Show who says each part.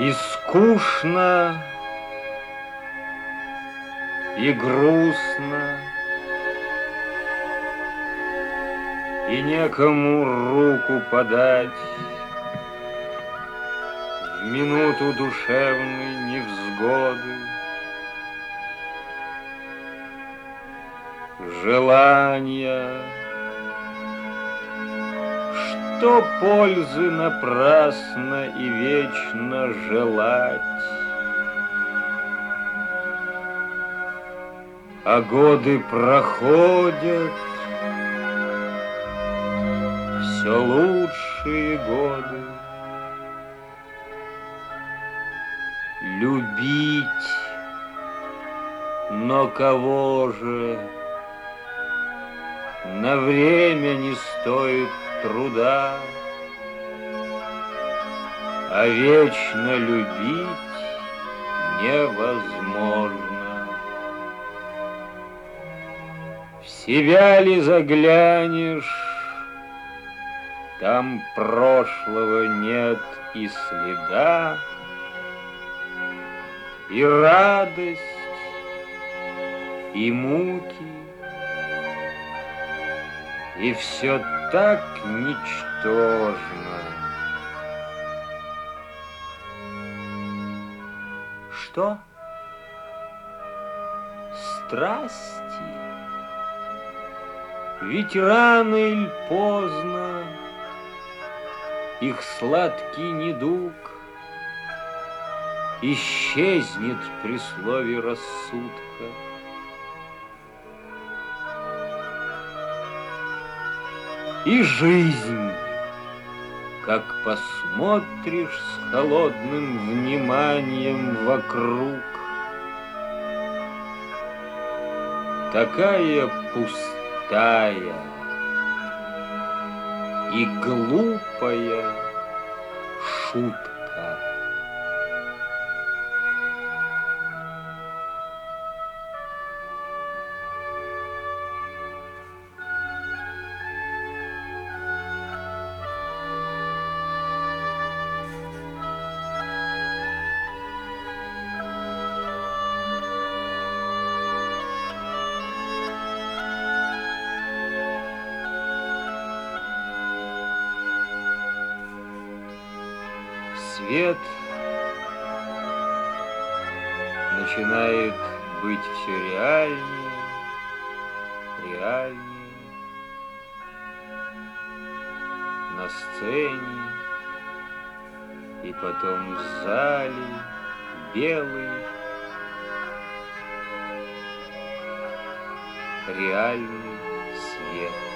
Speaker 1: И скучно, и грустно, И некому руку подать В минуту душевной невзгоды. Желания, что пользы напрасно и вечно желать. А годы проходят, все лучшие годы. Любить, но кого же? На время не стоит труда, А вечно любить невозможно. В себя ли заглянешь, Там прошлого нет и следа, И радость, и муки, И все так ничтожно. Что? Страсти? Ведь рано или поздно Их сладкий недуг Исчезнет при слове рассудка. И жизнь, как посмотришь с холодным вниманием вокруг, такая пустая и глупая шутка. Свет начинает быть все реальнее, реальнее. На сцене и потом в зале белый, реальный свет.